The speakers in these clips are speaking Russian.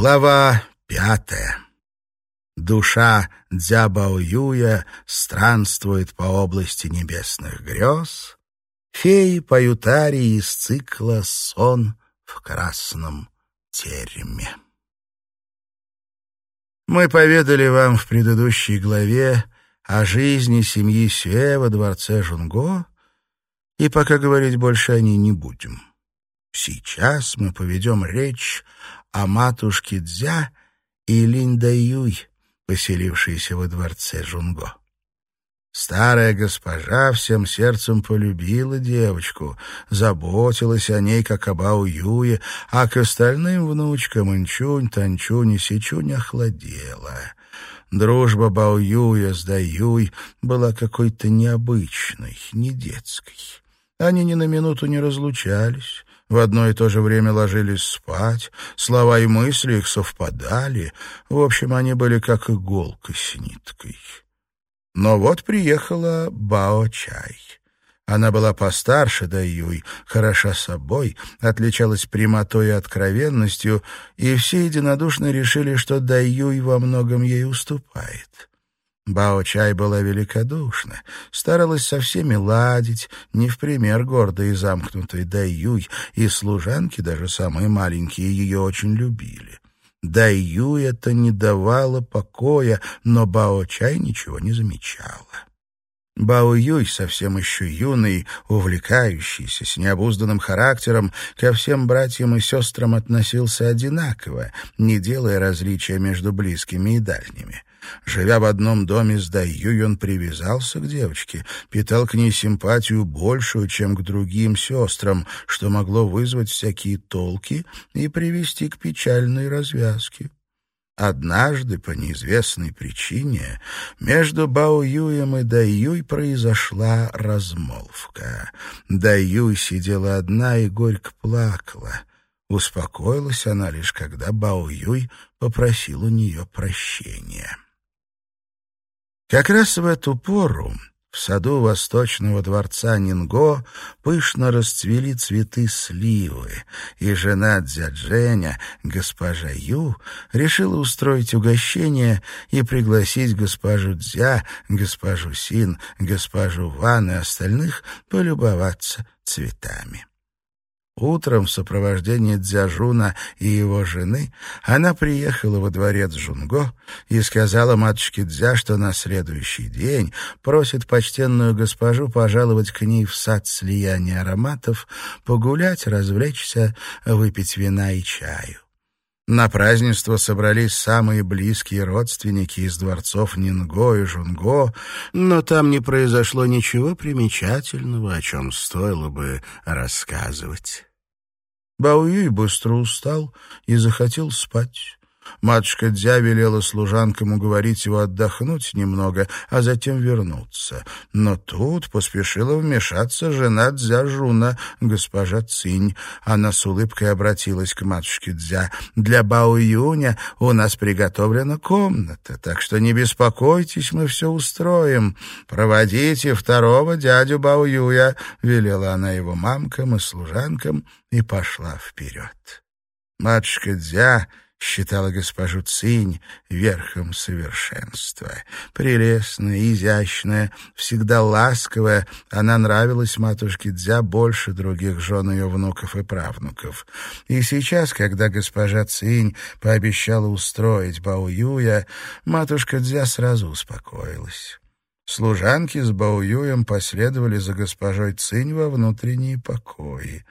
Глава пятая. Душа Дзябаоюя странствует по области небесных грез. Феи поют арии из цикла «Сон в красном тереме». Мы поведали вам в предыдущей главе о жизни семьи Сюэ во дворце Жунго, и пока говорить больше о ней не будем. Сейчас мы поведем речь о матушке Дзя и Линдаюй, поселившейся во дворце Жунго. Старая госпожа всем сердцем полюбила девочку, заботилась о ней, как об Ауюе, а к остальным внучкам Инчунь, Танчунь и Сичунь охладела. Дружба Баоюя с Даюй была какой-то необычной, не детской. Они ни на минуту не разлучались, в одно и то же время ложились спать, слова и мысли их совпадали. В общем, они были как иголка с ниткой. Но вот приехала Бао-чай. Она была постарше Даюй, хороша собой, отличалась прямотой и откровенностью, и все единодушно решили, что Даюй во многом ей уступает. Бао-чай была великодушна, старалась со всеми ладить, не в пример гордой и замкнутой Даюй, и служанки, даже самые маленькие, ее очень любили. Даюй это не давало покоя, но Бао-чай ничего не замечала. Бао Юй, совсем еще юный, увлекающийся, с необузданным характером, ко всем братьям и сестрам относился одинаково, не делая различия между близкими и дальними. Живя в одном доме с Даюй, он привязался к девочке, питал к ней симпатию большую, чем к другим сестрам, что могло вызвать всякие толки и привести к печальной развязке. Однажды, по неизвестной причине, между Бао Юем и Даюй произошла размолвка. Даюй сидела одна и горько плакала. Успокоилась она лишь, когда Бао Юй попросил у нее прощения. Как раз в эту пору в саду восточного дворца Нинго пышно расцвели цветы сливы, и жена Дзядженя, госпожа Ю, решила устроить угощение и пригласить госпожу Дзя, госпожу Син, госпожу Ван и остальных полюбоваться цветами. Утром в сопровождении Дзяжуна и его жены она приехала во дворец Жунго и сказала матушке Дзя, что на следующий день просит почтенную госпожу пожаловать к ней в сад слияния ароматов, погулять, развлечься, выпить вина и чаю. На празднество собрались самые близкие родственники из дворцов Нинго и Жунго, но там не произошло ничего примечательного, о чем стоило бы рассказывать. Бауюй быстро устал и захотел спать. Матушка Дзя велела служанкам уговорить его отдохнуть немного, а затем вернуться. Но тут поспешила вмешаться жена Дзя Жуна, госпожа Цинь. Она с улыбкой обратилась к матушке Дзя. «Для Бао Юня у нас приготовлена комната, так что не беспокойтесь, мы все устроим. Проводите второго дядю Бао Юя», — велела она его мамкам и служанкам и пошла вперед. Матушка Дзя считала госпожу Цинь верхом совершенства. Прелестная, изящная, всегда ласковая, она нравилась матушке Дзя больше других жен ее внуков и правнуков. И сейчас, когда госпожа Цинь пообещала устроить Бао Юя, матушка Дзя сразу успокоилась. Служанки с Баоюем последовали за госпожой Цинь во внутренние покои.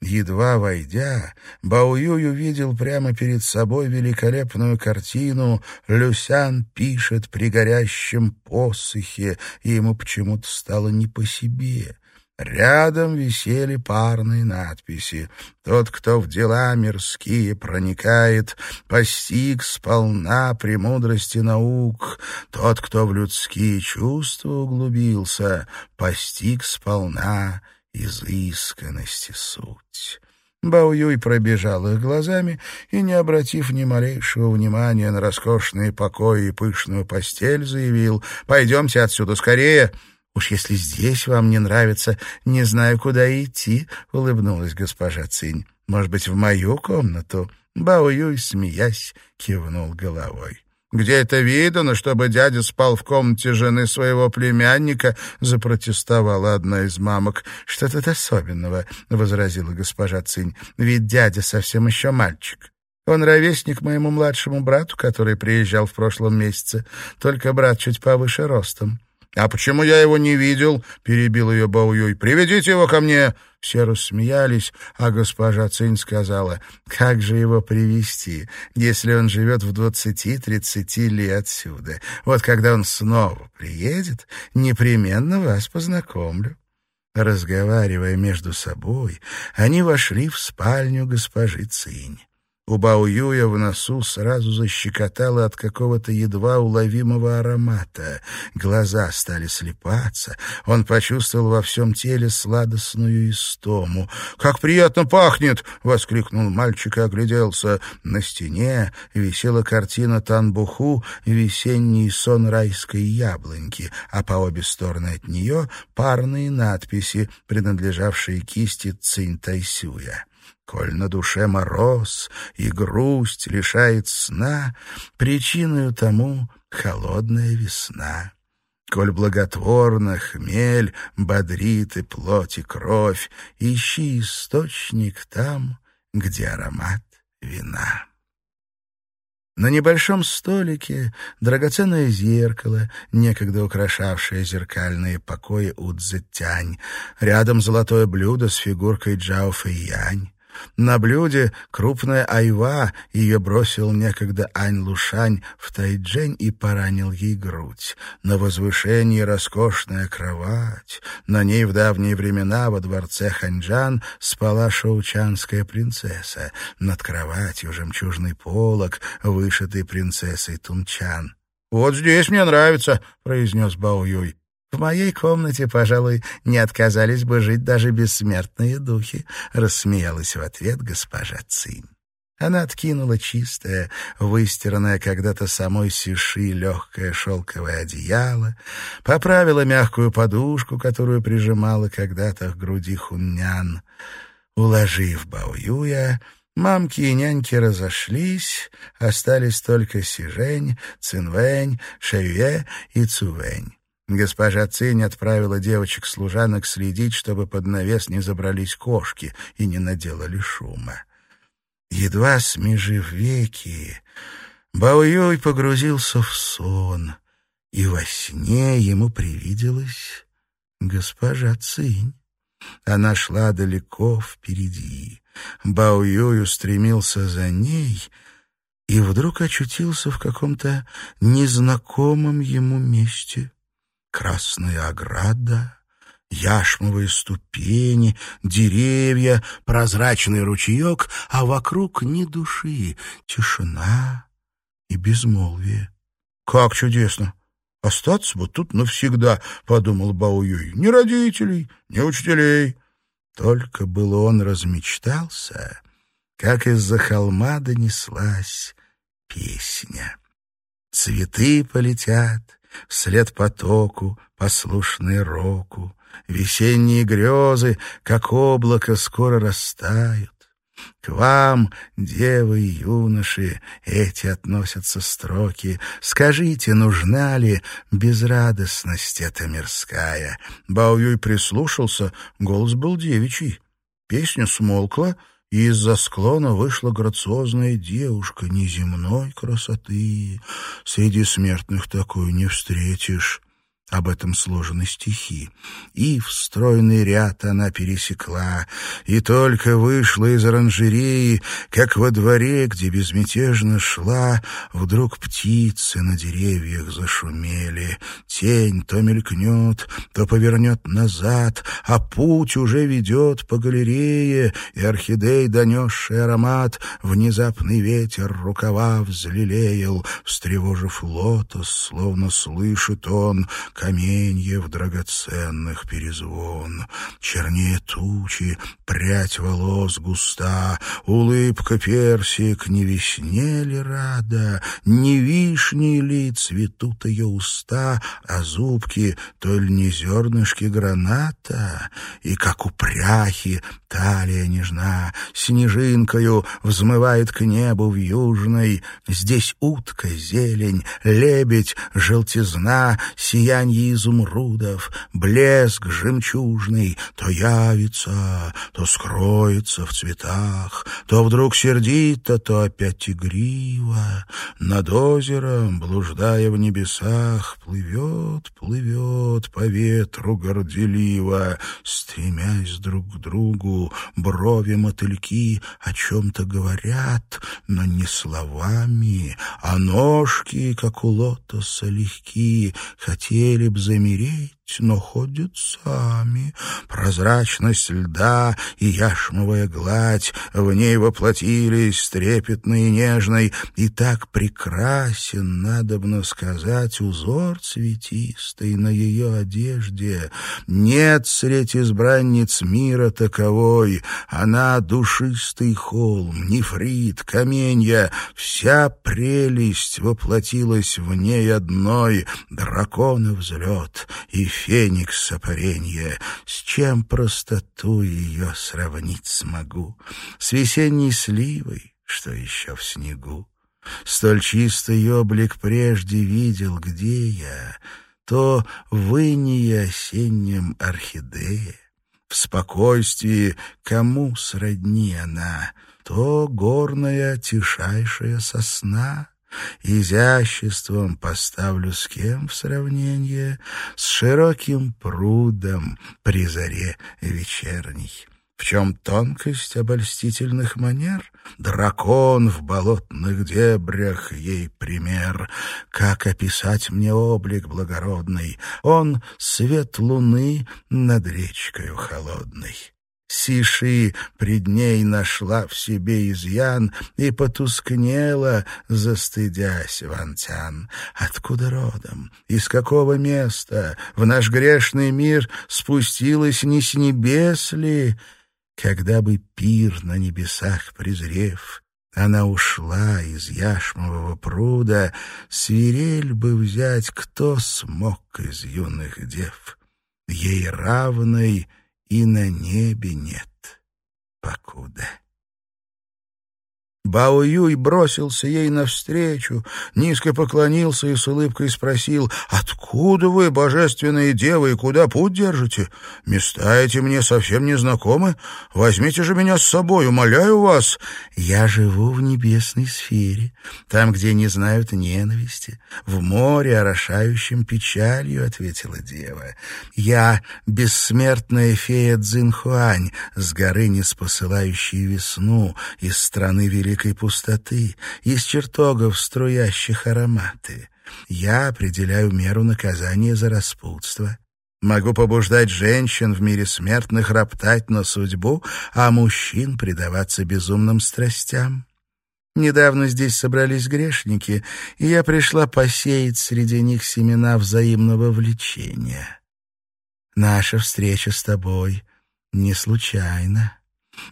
Едва войдя, Баоюй увидел прямо перед собой великолепную картину «Люсян пишет при горящем посохе», и ему почему-то стало не по себе. Рядом висели парные надписи. «Тот, кто в дела мирские проникает, постиг сполна премудрости наук. Тот, кто в людские чувства углубился, постиг сполна изысканности суть». Баоюй пробежал их глазами и, не обратив ни малейшего внимания на роскошные покои и пышную постель, заявил «Пойдемте отсюда скорее!» «Уж если здесь вам не нравится, не знаю, куда идти», — улыбнулась госпожа Цинь. «Может быть, в мою комнату?» Бао смеясь, кивнул головой. Где это видано, чтобы дядя спал в комнате жены своего племянника, запротестовала одна из мамок. Что тут особенного, возразила госпожа Цинь. Ведь дядя совсем еще мальчик. Он ровесник моему младшему брату, который приезжал в прошлом месяце, только брат чуть повыше ростом. «А почему я его не видел?» — перебил ее Баоюй. «Приведите его ко мне!» Все рассмеялись, а госпожа Цинь сказала, «Как же его привести, если он живет в двадцати-тридцати ли отсюда? Вот когда он снова приедет, непременно вас познакомлю». Разговаривая между собой, они вошли в спальню госпожи Цинь. У Баоюя в носу сразу защекотало от какого-то едва уловимого аромата. Глаза стали слепаться. Он почувствовал во всем теле сладостную истому. «Как приятно пахнет!» — воскликнул мальчик и огляделся. На стене висела картина Танбуху «Весенний сон райской яблоньки», а по обе стороны от нее парные надписи, принадлежавшие кисти Цинь Тайсюя. Коль на душе мороз и грусть лишает сна, Причиною тому холодная весна. Коль благотворно хмель бодрит и плоть, и кровь, Ищи источник там, где аромат вина. На небольшом столике драгоценное зеркало, некогда украшавшее зеркальные покои Удзетянь, рядом золотое блюдо с фигуркой Джао Фэйянь, на блюде крупная айва, ее бросил некогда Ань Лушань в Тайджень и поранил ей грудь. На возвышении роскошная кровать. На ней в давние времена во дворце Ханьчжан спала шоучанская принцесса. Над кроватью жемчужный полог, вышитый принцессой Тунчан. «Вот здесь мне нравится», — произнес Бао Юй. В моей комнате, пожалуй, не отказались бы жить даже бессмертные духи, рассмеялась в ответ госпожа Цинь. Она откинула чистое, выстиранное когда-то самой Сиши легкое шелковое одеяло, поправила мягкую подушку, которую прижимала когда-то к груди хуннян. Уложив Баоюя, мамки и няньки разошлись, остались только Сижень, Цинвэнь, Шэюэ и Цувэнь. Госпожа Цинь отправила девочек-служанок следить, чтобы под навес не забрались кошки и не наделали шума. Едва смежив веки, Баоюй погрузился в сон, и во сне ему привиделась госпожа Цинь. Она шла далеко впереди. Баоюй устремился за ней и вдруг очутился в каком-то незнакомом ему месте — красная ограда, яшмовые ступени, деревья, прозрачный ручеек, а вокруг ни души, тишина и безмолвие. «Как чудесно! Остаться бы тут навсегда!» — подумал Баоюй. «Ни родителей, ни учителей!» Только было он размечтался, как из-за холма донеслась песня. Цветы полетят, вслед потоку, послушные року. Весенние грезы, как облако, скоро растают. К вам, девы и юноши, эти относятся строки. Скажите, нужна ли безрадостность эта мирская? Баоюй прислушался, голос был девичий. Песня смолкла, и из-за склона вышла грациозная девушка неземной красоты. Среди смертных такую не встретишь. Об этом сложены стихи. И в стройный ряд она пересекла, и только вышла из оранжереи, как во дворе, где безмятежно шла, вдруг птицы на деревьях зашумели. Тень то мелькнет, то повернет назад, а путь уже ведет по галерее, и орхидей, донесший аромат, внезапный ветер рукава взлелеял, встревожив лотос, словно слышит он, каменьев драгоценных перезвон. Чернее тучи, прядь волос густа, улыбка персик, не весне ли рада, не вишни ли цветут ее уста, а зубки то ли не зернышки граната, и как у пряхи талия нежна, снежинкою взмывает к небу в южной, здесь утка, зелень, лебедь, желтизна, сиянье изумрудов, блеск жемчужный, то явится, то скроется в цветах, то вдруг сердито, то опять игриво. Над озером, блуждая в небесах, плывет, плывет по ветру горделиво, стремясь друг к другу, брови мотыльки о чем-то говорят, но не словами, а ножки, как у лотоса, легки, хотели б замереть, но ходят сами. Прозрачность льда и яшмовая гладь в ней воплотились трепетной и нежной, и так прекрасен, надобно сказать, узор цветистый на ее одежде. Нет средь избранниц мира таковой, она душистый холм, нефрит, каменья, вся прелесть воплотилась в ней одной, дракона взлет и феникс сопаренье, с чем простоту ее сравнить смогу? С весенней сливой, что еще в снегу? Столь чистый облик прежде видел, где я, то в инее осеннем орхидее. В спокойствии кому сродни она, то горная тишайшая сосна — изяществом поставлю с кем в сравнение с широким прудом при заре вечерней. В чем тонкость обольстительных манер? Дракон в болотных дебрях ей пример. Как описать мне облик благородный? Он — свет луны над речкою холодной. Сиши пред ней нашла в себе изъян и потускнела, застыдясь Вантян. Откуда родом? Из какого места в наш грешный мир спустилась не с небес ли? Когда бы пир на небесах презрев, она ушла из яшмового пруда, свирель бы взять, кто смог из юных дев. Ей равной — и на небе нет покуда. Бао Юй бросился ей навстречу, низко поклонился и с улыбкой спросил, «Откуда вы, божественные девы, и куда путь держите? Места эти мне совсем не знакомы. Возьмите же меня с собой, умоляю вас». «Я живу в небесной сфере, там, где не знают ненависти, в море, орошающем печалью», — ответила дева. «Я бессмертная фея Цзинхуань, с горы, не спосылающей весну, из страны великой великой пустоты, из чертогов, струящих ароматы. Я определяю меру наказания за распутство. Могу побуждать женщин в мире смертных роптать на судьбу, а мужчин предаваться безумным страстям. Недавно здесь собрались грешники, и я пришла посеять среди них семена взаимного влечения. Наша встреча с тобой не случайна.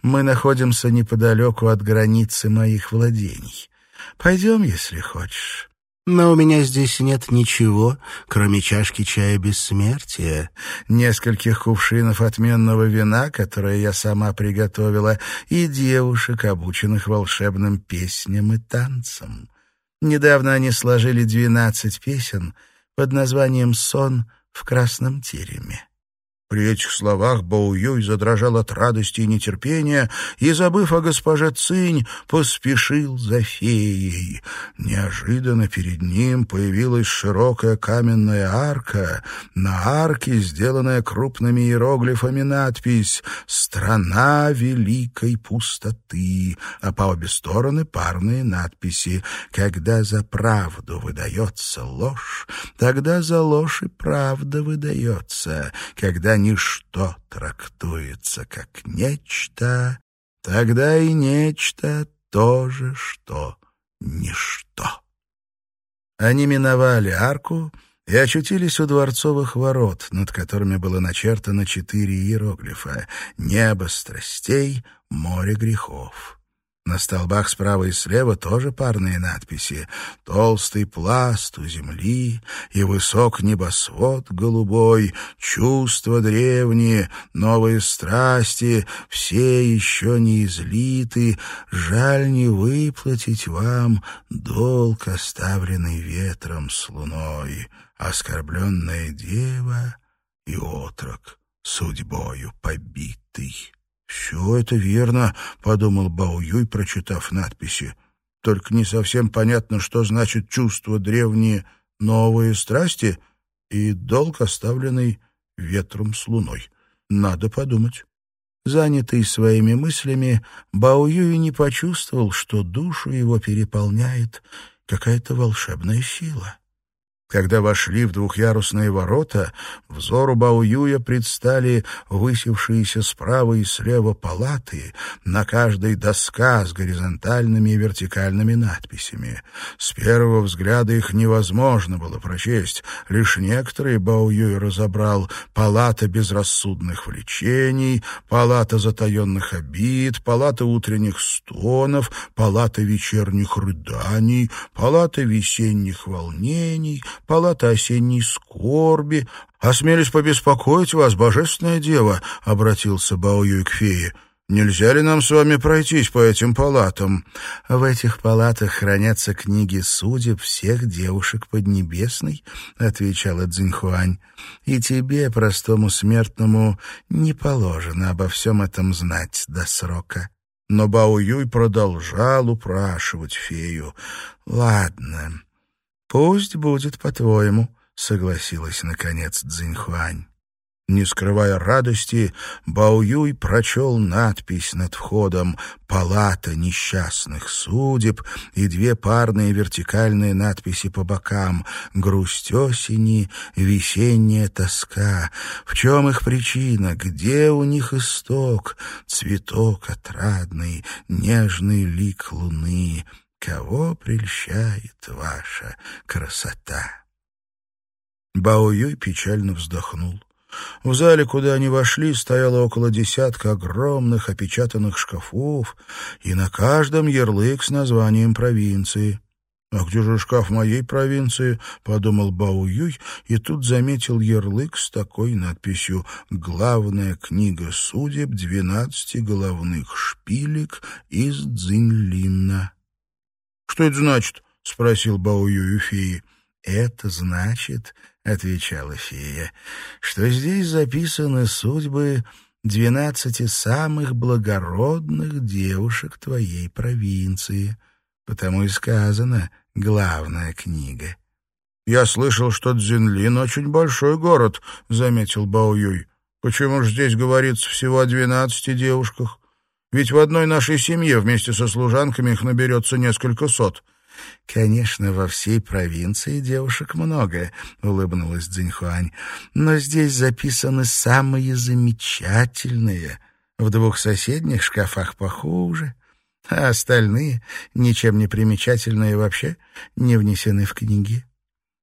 Мы находимся неподалеку от границы моих владений. Пойдем, если хочешь. Но у меня здесь нет ничего, кроме чашки чая бессмертия, нескольких кувшинов отменного вина, которое я сама приготовила, и девушек, обученных волшебным песням и танцам. Недавно они сложили двенадцать песен под названием «Сон в красном тереме». При этих словах Баоюй задрожал от радости и нетерпения и, забыв о госпоже Цинь, поспешил за феей. Неожиданно перед ним появилась широкая каменная арка. На арке, сделанная крупными иероглифами, надпись «Страна великой пустоты», а по обе стороны парные надписи «Когда за правду выдается ложь, тогда за ложь и правда выдается. Когда ничто трактуется как нечто, тогда и нечто тоже, что ничто. Они миновали арку и очутились у дворцовых ворот, над которыми было начертано четыре иероглифа «Небо страстей, море грехов». На столбах справа и слева тоже парные надписи «Толстый пласт у земли» и «Высок небосвод голубой», «Чувства древние», «Новые страсти», «Все еще не излиты», «Жаль не выплатить вам долг, оставленный ветром с луной», «Оскорбленная дева» и «Отрок судьбою побитый». «Все это верно», — подумал Бао Юй, прочитав надписи. «Только не совсем понятно, что значит чувство древние новые страсти и долг, оставленный ветром с луной. Надо подумать». Занятый своими мыслями, Бао Юй не почувствовал, что душу его переполняет какая-то волшебная сила. Когда вошли в двухъярусные ворота, взору Баоюя предстали высевшиеся справа и слева палаты, на каждой доска с горизонтальными и вертикальными надписями. С первого взгляда их невозможно было прочесть, лишь некоторые Баоюй разобрал «Палата безрассудных влечений», «Палата затаенных обид», «Палата утренних стонов», «Палата вечерних рыданий», «Палата весенних волнений», палата осенней скорби. Осмелюсь побеспокоить вас, божественная дева, — обратился Баоюй к фее. Нельзя ли нам с вами пройтись по этим палатам? В этих палатах хранятся книги судеб всех девушек Поднебесной, — отвечала Цзиньхуань. И тебе, простому смертному, не положено обо всем этом знать до срока. Но Бао Юй продолжал упрашивать фею. «Ладно, «Пусть будет по-твоему», — согласилась, наконец, Цзиньхуань. Не скрывая радости, Бао Юй прочел надпись над входом «Палата несчастных судеб» и две парные вертикальные надписи по бокам «Грусть осени», «Весенняя тоска». В чем их причина? Где у них исток? Цветок отрадный, нежный лик луны — Кого прельщает ваша красота? Бао Юй печально вздохнул. В зале, куда они вошли, стояло около десятка огромных опечатанных шкафов, и на каждом ярлык с названием провинции. «А где же шкаф моей провинции?» — подумал Бао Юй, и тут заметил ярлык с такой надписью «Главная книга судеб двенадцати головных шпилек из Цзиньлина». «Что это значит?» — спросил Баую феи. «Это значит, — отвечала фея, — что здесь записаны судьбы двенадцати самых благородных девушек твоей провинции. Потому и сказано «главная книга». «Я слышал, что Цзинлин очень большой город», — заметил Баоюй. «Почему же здесь говорится всего о двенадцати девушках?» Ведь в одной нашей семье вместе со служанками их наберется несколько сот. — Конечно, во всей провинции девушек много, — улыбнулась Цзиньхуань. — Но здесь записаны самые замечательные. В двух соседних шкафах похуже, а остальные, ничем не примечательные вообще, не внесены в книги.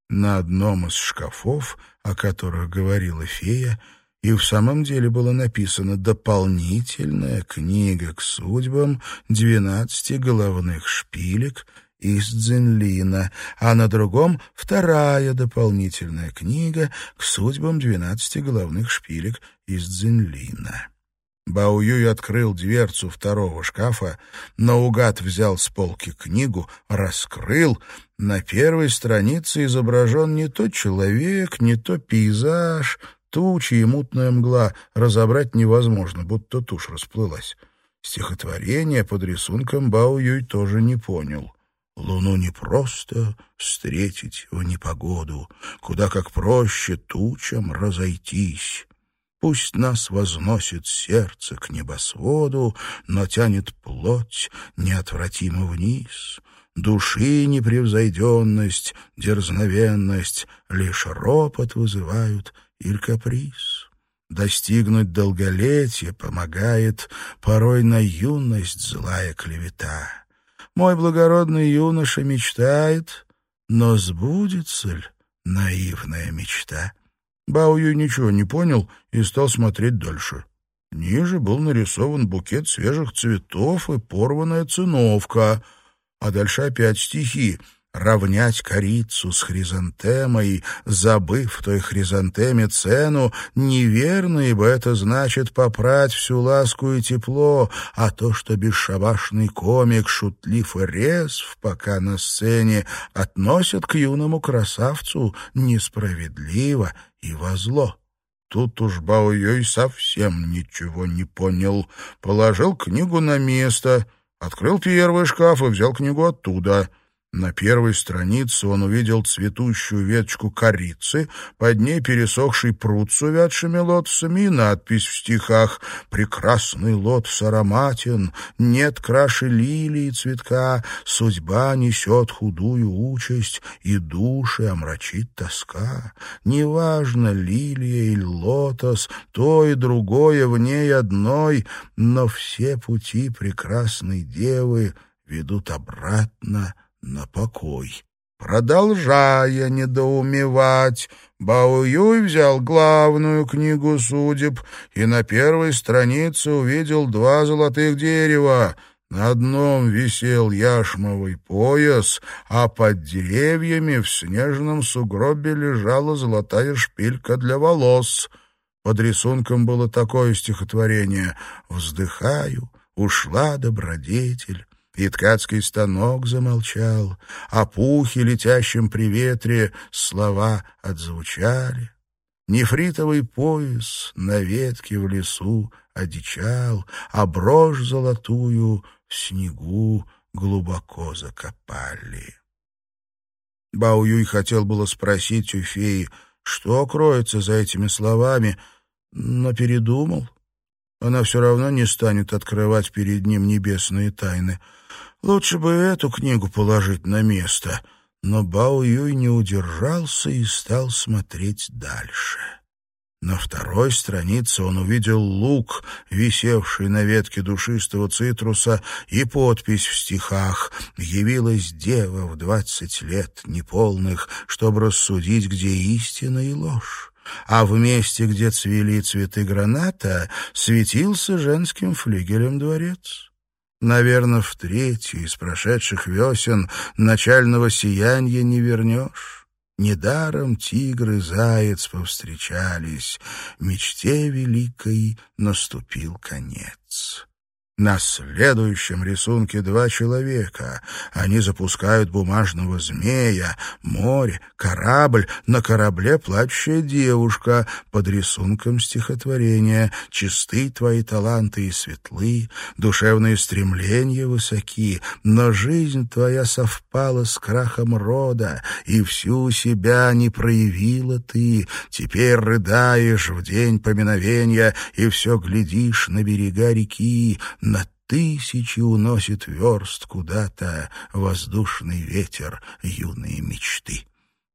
На одном из шкафов, о которых говорила фея, и в самом деле было написано «Дополнительная книга к судьбам двенадцати головных шпилек» из Дзенлина, а на другом — вторая дополнительная книга к судьбам двенадцати головных шпилек из Дзенлина. Бао открыл дверцу второго шкафа, наугад взял с полки книгу, раскрыл. На первой странице изображен не то человек, не то пейзаж, Тучи и мутная мгла разобрать невозможно, будто тушь расплылась. Стихотворение под рисунком Бао Юй тоже не понял. Луну не просто встретить в непогоду, Куда как проще тучам разойтись. Пусть нас возносит сердце к небосводу, Но тянет плоть неотвратимо вниз. Души непревзойденность, дерзновенность Лишь ропот вызывают или каприз. Достигнуть долголетия помогает порой на юность злая клевета. Мой благородный юноша мечтает, но сбудется ли наивная мечта. Бао ничего не понял и стал смотреть дальше. Ниже был нарисован букет свежих цветов и порванная циновка, а дальше опять стихи — равнять корицу с хризантемой, забыв той хризантеме цену, неверно, ибо это значит попрать всю ласку и тепло, а то, что бесшабашный комик, шутлив и резв, пока на сцене, относят к юному красавцу несправедливо и во зло. Тут уж Бао-Йой совсем ничего не понял. Положил книгу на место, открыл первый шкаф и взял книгу оттуда — на первой странице он увидел цветущую веточку корицы, под ней пересохший пруд с увядшими лотосами и надпись в стихах «Прекрасный лотос ароматен, нет краши лилии цветка, судьба несет худую участь, и души омрачит тоска. Неважно, лилия или лотос, то и другое в ней одной, но все пути прекрасной девы ведут обратно на покой. Продолжая недоумевать, Баоюй взял главную книгу судеб и на первой странице увидел два золотых дерева. На одном висел яшмовый пояс, а под деревьями в снежном сугробе лежала золотая шпилька для волос. Под рисунком было такое стихотворение «Вздыхаю, ушла добродетель, и ткацкий станок замолчал, а пухи, летящим при ветре, слова отзвучали. Нефритовый пояс на ветке в лесу одичал, а брошь золотую в снегу глубоко закопали. Бао-Юй хотел было спросить у феи, что кроется за этими словами, но передумал. Она все равно не станет открывать перед ним небесные тайны — Лучше бы эту книгу положить на место. Но Бао Юй не удержался и стал смотреть дальше. На второй странице он увидел лук, висевший на ветке душистого цитруса, и подпись в стихах «Явилась дева в двадцать лет неполных, чтобы рассудить, где истина и ложь» а в месте, где цвели цветы граната, светился женским флигелем дворец. Наверное, в третью из прошедших весен начального сияния не вернешь. Недаром тигр и заяц повстречались, мечте великой наступил конец. На следующем рисунке два человека. Они запускают бумажного змея, море, корабль, на корабле плачущая девушка. Под рисунком стихотворения «Чисты твои таланты и светлы, душевные стремления высоки, но жизнь твоя совпала с крахом рода, и всю себя не проявила ты. Теперь рыдаешь в день поминовения, и все глядишь на берега реки, на тысячи уносит верст куда-то воздушный ветер юные мечты.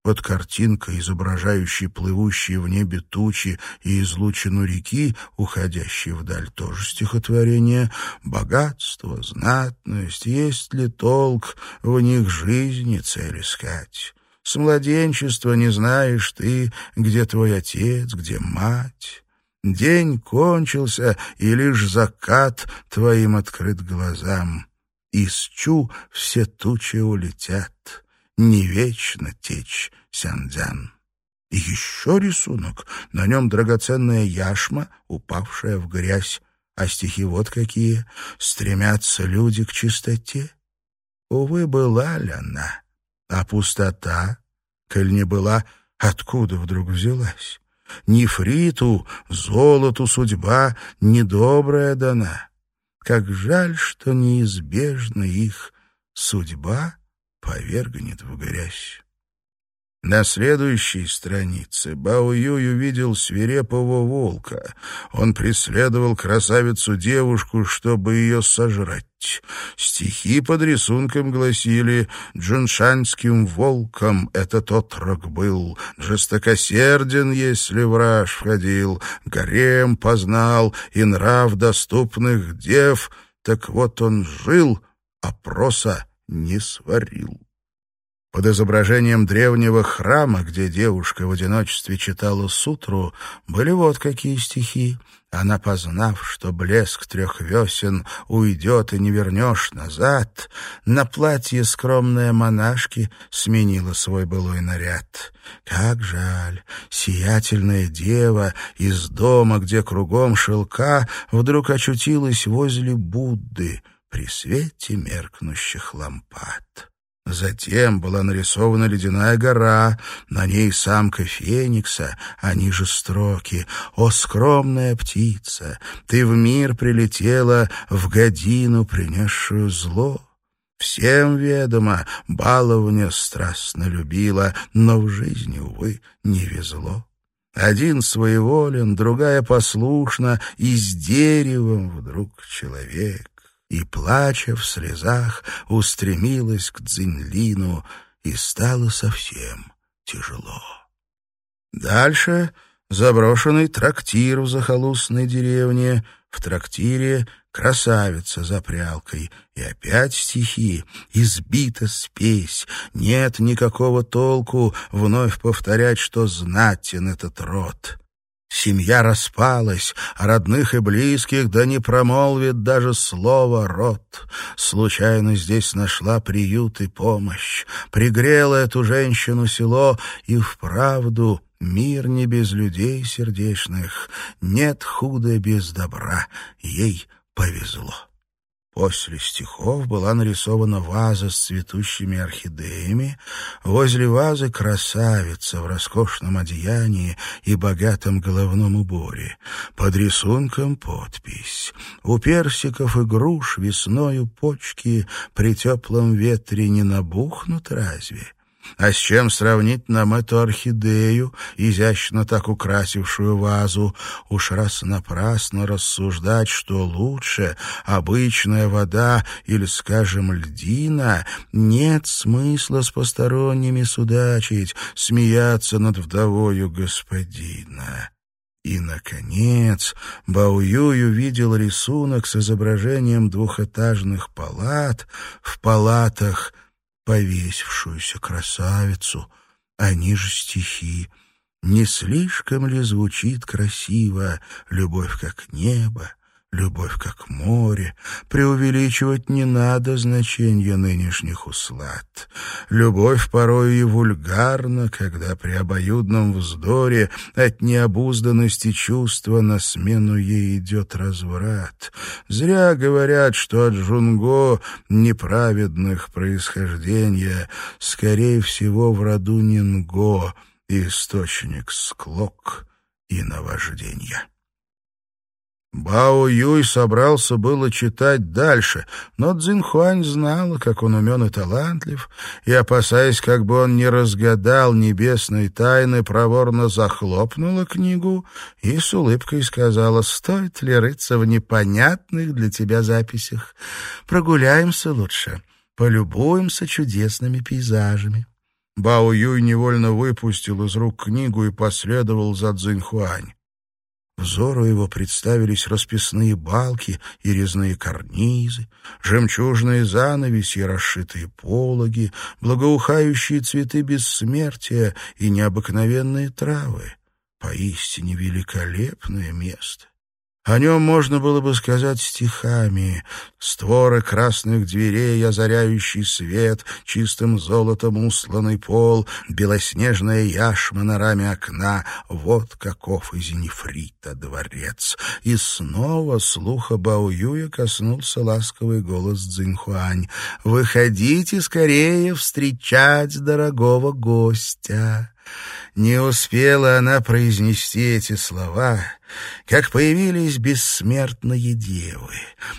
Под картинкой, изображающей плывущие в небе тучи и излучину реки, уходящей вдаль, тоже стихотворение. Богатство, знатность, есть ли толк в них жизни цель искать? С младенчества не знаешь ты, где твой отец, где мать. День кончился, и лишь закат твоим открыт глазам. Из чу все тучи улетят, не вечно течь Сянцзян. И еще рисунок, на нем драгоценная яшма, упавшая в грязь, а стихи вот какие «Стремятся люди к чистоте». Увы, была ли она, а пустота, коль не была, откуда вдруг взялась? Нефриту, золоту судьба недобрая дана. Как жаль, что неизбежно их судьба повергнет в грязь. На следующей странице Бао Юй увидел свирепого волка. Он преследовал красавицу-девушку, чтобы ее сожрать. Стихи под рисунком гласили «Джуншанским волком этот отрок был, жестокосерден, если враж входил, гарем познал и нрав доступных дев, так вот он жил, а проса не сварил». Под изображением древнего храма, где девушка в одиночестве читала сутру, были вот какие стихи. Она, познав, что блеск трех весен уйдет и не вернешь назад, на платье скромная монашки сменила свой былой наряд. Как жаль, сиятельная дева из дома, где кругом шелка, вдруг очутилась возле Будды при свете меркнущих лампад. Затем была нарисована ледяная гора, на ней самка феникса, а ниже строки «О, скромная птица, ты в мир прилетела в годину, принесшую зло». Всем ведомо, баловня страстно любила, но в жизни, увы, не везло. Один своеволен, другая послушна, и с деревом вдруг человек и, плача в слезах, устремилась к Цзиньлину, и стало совсем тяжело. Дальше заброшенный трактир в захолустной деревне, в трактире красавица за прялкой, и опять стихи, избита спесь, нет никакого толку вновь повторять, что знатен этот род. Семья распалась, а родных и близких да не промолвит даже слово «род». Случайно здесь нашла приют и помощь, пригрела эту женщину село, и вправду мир не без людей сердечных, нет худа без добра, ей повезло. После стихов была нарисована ваза с цветущими орхидеями. Возле вазы красавица в роскошном одеянии и богатом головном уборе. Под рисунком подпись. У персиков и груш весною почки при теплом ветре не набухнут разве? А с чем сравнить нам эту орхидею, изящно так украсившую вазу? Уж раз напрасно рассуждать, что лучше, обычная вода или, скажем, льдина, нет смысла с посторонними судачить, смеяться над вдовою господина. И, наконец, Баоюй увидел рисунок с изображением двухэтажных палат в палатах — повесившуюся красавицу, они же стихи. Не слишком ли звучит красиво «Любовь как небо», Любовь как море, преувеличивать не надо значение нынешних услад. Любовь порой и вульгарна, когда при обоюдном вздоре от необузданности чувства на смену ей идет разврат. Зря говорят, что от Джунго неправедных происхождения, скорее всего, в роду Нинго, источник склок и наваждения. Бао Юй собрался было читать дальше, но Цзиньхуань знала, как он умен и талантлив, и, опасаясь, как бы он не разгадал небесной тайны, проворно захлопнула книгу и с улыбкой сказала, «Стоит ли рыться в непонятных для тебя записях? Прогуляемся лучше, полюбуемся чудесными пейзажами». Бао Юй невольно выпустил из рук книгу и последовал за Цзиньхуань. Взору его представились расписные балки и резные карнизы, жемчужные занавеси и расшитые пологи, благоухающие цветы бессмертия и необыкновенные травы. Поистине великолепное место. О нем можно было бы сказать стихами. Створы красных дверей, озаряющий свет, чистым золотом усланный пол, белоснежная яшма на раме окна. Вот каков из нефрита дворец. И снова слуха Баоюя коснулся ласковый голос Цзиньхуань. «Выходите скорее встречать дорогого гостя». Не успела она произнести эти слова, как появились бессмертные девы.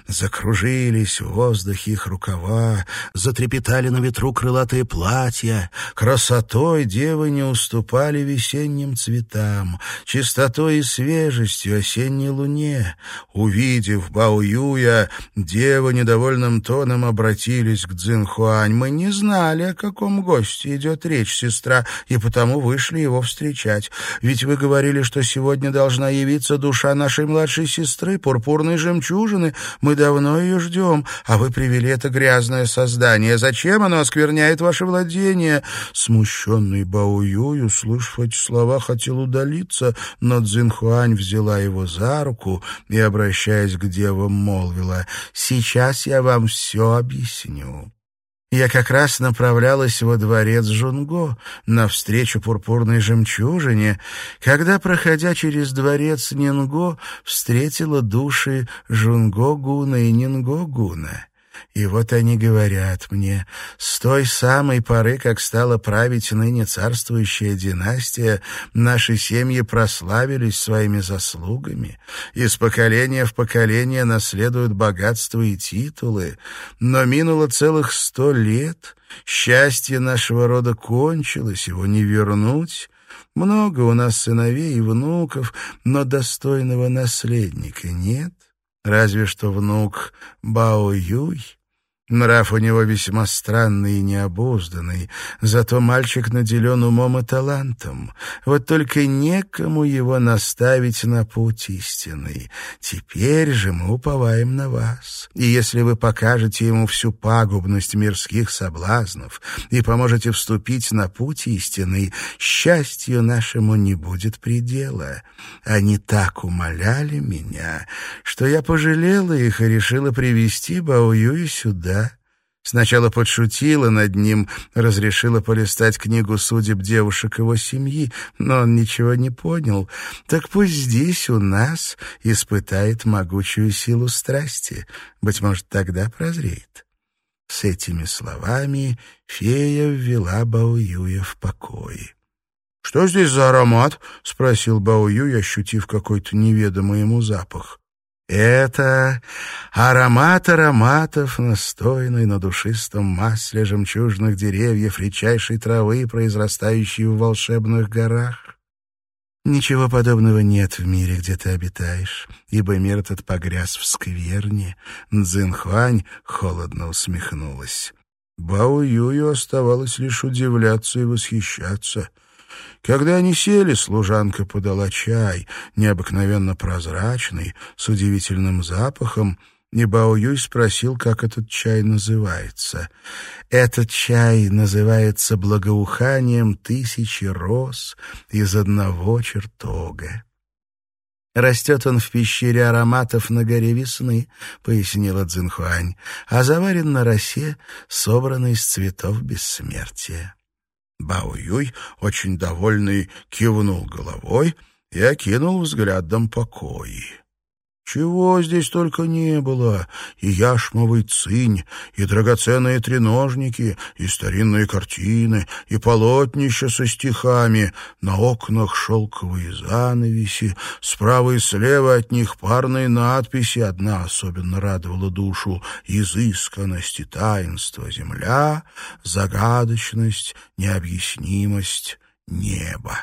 Закружились в воздухе их рукава, затрепетали на ветру крылатые платья. Красотой девы не уступали весенним цветам, чистотой и свежестью осенней луне. Увидев Баоюя, девы недовольным тоном обратились к Цзинхуань. «Мы не знали, о каком госте идет речь, сестра, и потому вышли его встречать. Ведь вы говорили, что сегодня должна явиться душа нашей младшей сестры, пурпурной жемчужины. Мы давно ее ждем, а вы привели это грязное создание. Зачем оно оскверняет ваше владение?» Смущенный Бао Юй, услышав эти слова, хотел удалиться, но Цзинхуань взяла его за руку и, обращаясь к девам, молвила, «Сейчас я вам все объясню». Я как раз направлялась во дворец Жунго навстречу пурпурной жемчужине, когда, проходя через дворец Нинго, встретила души Жунго-гуна и Нинго-гуна. И вот они говорят мне, с той самой поры, как стала править ныне царствующая династия, наши семьи прославились своими заслугами, из поколения в поколение наследуют богатство и титулы, но минуло целых сто лет, счастье нашего рода кончилось, его не вернуть». Много у нас сыновей и внуков, но достойного наследника нет. Разве что внук Бао Юй Нрав у него весьма странный и необузданный, зато мальчик наделен умом и талантом. Вот только некому его наставить на путь истинный. Теперь же мы уповаем на вас. И если вы покажете ему всю пагубность мирских соблазнов и поможете вступить на путь истинный, счастью нашему не будет предела. Они так умоляли меня, что я пожалела их и решила привести Баоюя сюда, Сначала подшутила над ним, разрешила полистать книгу судеб девушек его семьи, но он ничего не понял. Так пусть здесь у нас испытает могучую силу страсти. Быть может, тогда прозреет. С этими словами фея ввела Баоюя в покой. «Что здесь за аромат?» — спросил Баоюй, ощутив какой-то неведомый ему запах. Это аромат ароматов, настойный на душистом масле жемчужных деревьев редчайшей травы, произрастающей в волшебных горах. Ничего подобного нет в мире, где ты обитаешь, ибо мир этот погряз в скверне. Цзинхуань холодно усмехнулась. Бао Юю оставалось лишь удивляться и восхищаться — когда они сели, служанка подала чай, необыкновенно прозрачный, с удивительным запахом, и Бао Юй спросил, как этот чай называется. «Этот чай называется благоуханием тысячи роз из одного чертога». «Растет он в пещере ароматов на горе весны», — пояснила Цзинхуань, «а заварен на росе, собранной из цветов бессмертия». Бао Юй, очень довольный, кивнул головой и окинул взглядом покои. Чего здесь только не было. И яшмовый цинь, и драгоценные треножники, и старинные картины, и полотнища со стихами. На окнах шелковые занавеси, справа и слева от них парные надписи. Одна особенно радовала душу. Изысканность и таинство земля, загадочность, необъяснимость неба.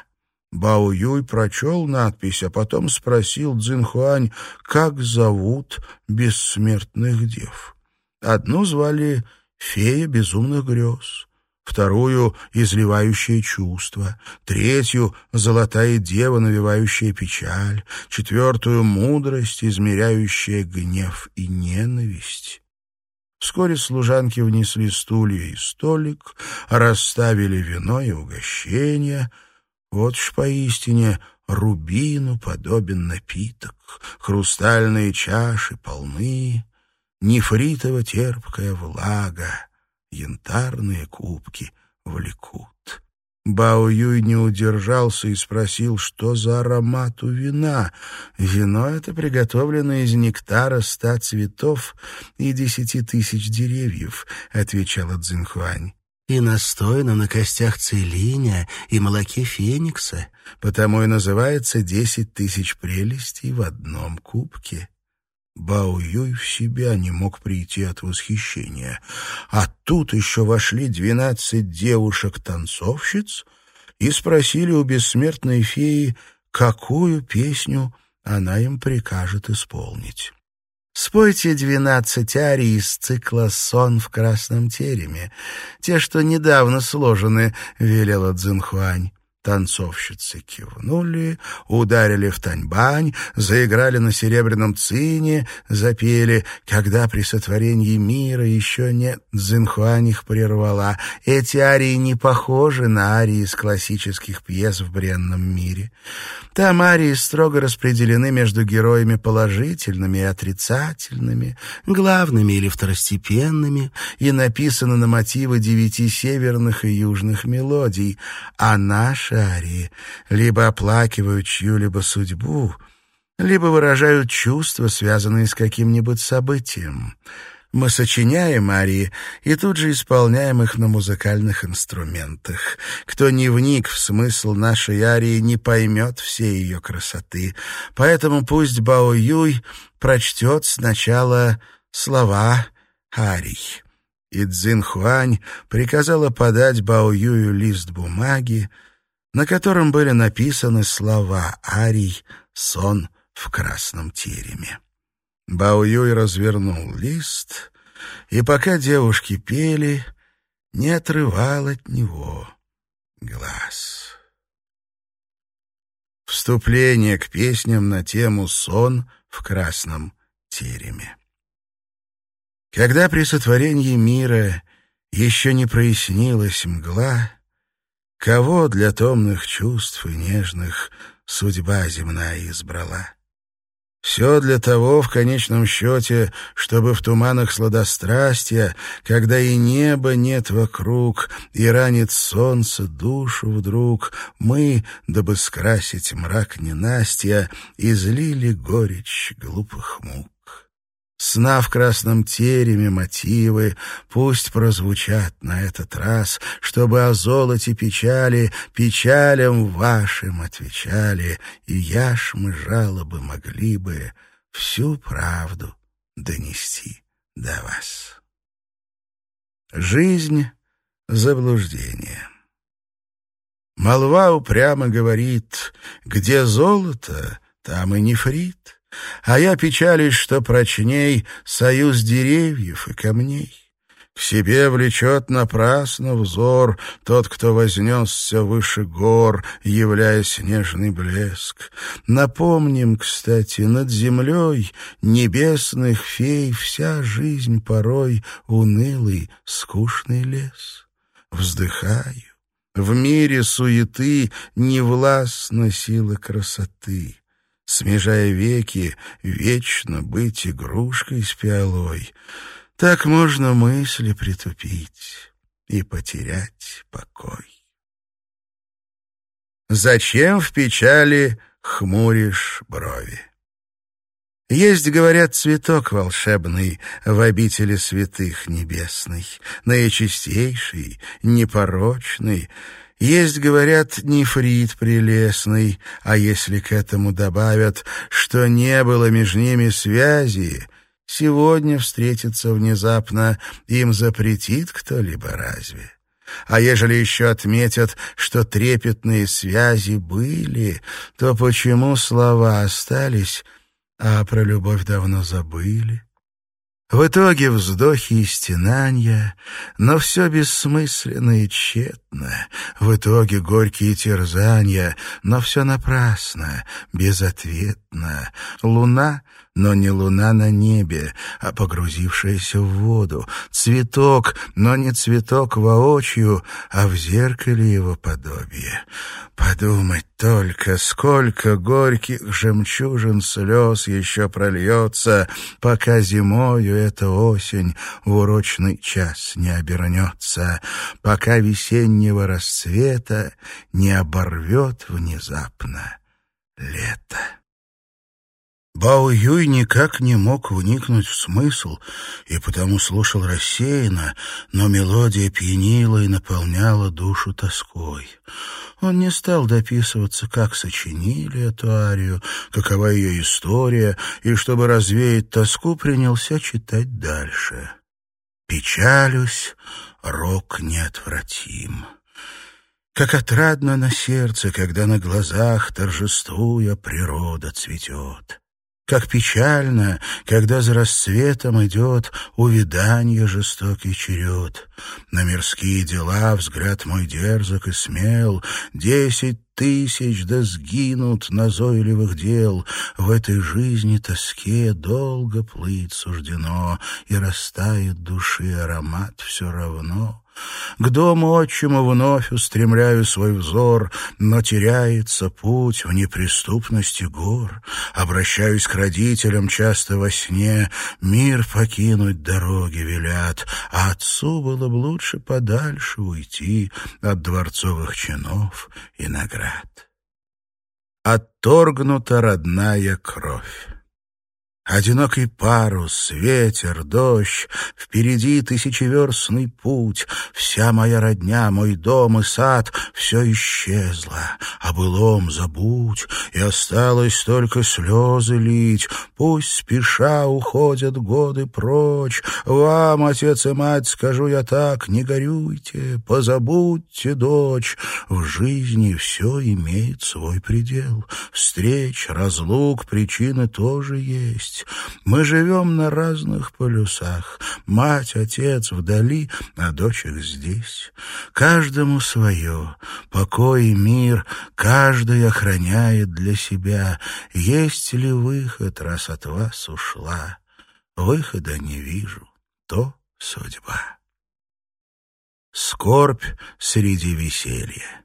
Бао Юй прочел надпись, а потом спросил Цзинхуань, как зовут бессмертных дев. Одну звали «Фея безумных грез», вторую — «Изливающее чувство», третью — «Золотая дева, навевающая печаль», четвертую — «Мудрость, измеряющая гнев и ненависть». Вскоре служанки внесли стулья и столик, расставили вино и угощения — вот ж поистине рубину подобен напиток, хрустальные чаши полны, нефритово-терпкая влага, янтарные кубки влекут. Бао Юй не удержался и спросил, что за аромат у вина. Вино это приготовлено из нектара ста цветов и десяти тысяч деревьев, отвечала Цзинхуань и настояно на костях целиня и молоке феникса, потому и называется «десять тысяч прелестей в одном кубке». Бао Юй в себя не мог прийти от восхищения. А тут еще вошли двенадцать девушек-танцовщиц и спросили у бессмертной феи, какую песню она им прикажет исполнить. Спойте двенадцать арий из цикла «Сон в красном тереме», те, что недавно сложены, — велела Цзинхуань. Танцовщицы кивнули, ударили в таньбань, заиграли на серебряном цине, запели «Когда при сотворении мира еще нет». Цзинхуань их прервала. Эти арии не похожи на арии из классических пьес в бренном мире. Там арии строго распределены между героями положительными и отрицательными, главными или второстепенными, и написаны на мотивы девяти северных и южных мелодий, а наши Шарии либо оплакивают чью-либо судьбу, либо выражают чувства, связанные с каким-нибудь событием. Мы сочиняем арии и тут же исполняем их на музыкальных инструментах. Кто не вник в смысл нашей арии, не поймет всей ее красоты. Поэтому пусть Бао Юй прочтет сначала слова арий. И Цзин Хуань приказала подать Бао Юю лист бумаги, на котором были написаны слова «Арий, сон в красном тереме». Баоюй развернул лист, и пока девушки пели, не отрывал от него глаз. Вступление к песням на тему «Сон в красном тереме». Когда при сотворении мира еще не прояснилась мгла, Кого для томных чувств и нежных судьба земная избрала? Все для того, в конечном счете, чтобы в туманах сладострастия, когда и неба нет вокруг, и ранит солнце душу вдруг, мы, дабы скрасить мрак ненастья, излили горечь глупых мук. Сна в красном тереме мотивы пусть прозвучат на этот раз, чтобы о золоте печали печалям вашим отвечали, и яшмы жалобы могли бы всю правду донести до вас. Жизнь — заблуждение. Молва упрямо говорит, где золото, там и нефрит. А я печалюсь, что прочней союз деревьев и камней. К себе влечет напрасно взор Тот, кто вознесся выше гор, Являя снежный блеск. Напомним, кстати, над землей Небесных фей Вся жизнь порой Унылый, скучный лес. Вздыхаю. В мире суеты Невластна сила красоты смежая веки, вечно быть игрушкой с пиалой. Так можно мысли притупить и потерять покой. Зачем в печали хмуришь брови? Есть, говорят, цветок волшебный в обители святых небесной, наичистейший, непорочный, есть, говорят, нефрит прелестный, а если к этому добавят, что не было между ними связи, сегодня встретиться внезапно им запретит кто-либо разве? А ежели еще отметят, что трепетные связи были, то почему слова остались, а про любовь давно забыли? В итоге вздохи и стенания, но все бессмысленно и тщетно. В итоге горькие терзания, но все напрасно, безответно. Луна но не луна на небе, а погрузившаяся в воду. Цветок, но не цветок воочию, а в зеркале его подобие. Подумать только, сколько горьких жемчужин слез еще прольется, пока зимою эта осень в урочный час не обернется, пока весеннего расцвета не оборвет внезапно лето. Бао Юй никак не мог вникнуть в смысл и потому слушал рассеянно, но мелодия пьянила и наполняла душу тоской. Он не стал дописываться, как сочинили эту арию, какова ее история, и, чтобы развеять тоску, принялся читать дальше. «Печалюсь, рок неотвратим». Как отрадно на сердце, когда на глазах, торжествуя, природа цветет. Как печально, когда за рассветом идет увиданье жестокий черед. На мирские дела взгляд мой дерзок и смел, Десять тысяч да сгинут назойливых дел. В этой жизни тоске долго плыть суждено, И растает души аромат все равно. К дому отчиму вновь устремляю свой взор, но теряется путь в неприступности гор. Обращаюсь к родителям часто во сне, мир покинуть дороги велят, а отцу было бы лучше подальше уйти от дворцовых чинов и наград. Отторгнута родная кровь. Одинокий парус, ветер, дождь, Впереди тысячеверстный путь, Вся моя родня, мой дом и сад — Все исчезло, а былом забудь, И осталось только слезы лить. Пусть спеша уходят годы прочь, Вам, отец и мать, скажу я так, Не горюйте, позабудьте, дочь. В жизни все имеет свой предел. Встреч, разлук, причины тоже есть есть. Мы живем на разных полюсах. Мать, отец вдали, а дочек здесь. Каждому свое. Покой и мир каждый охраняет для себя. Есть ли выход, раз от вас ушла? Выхода не вижу. То судьба. Скорбь среди веселья.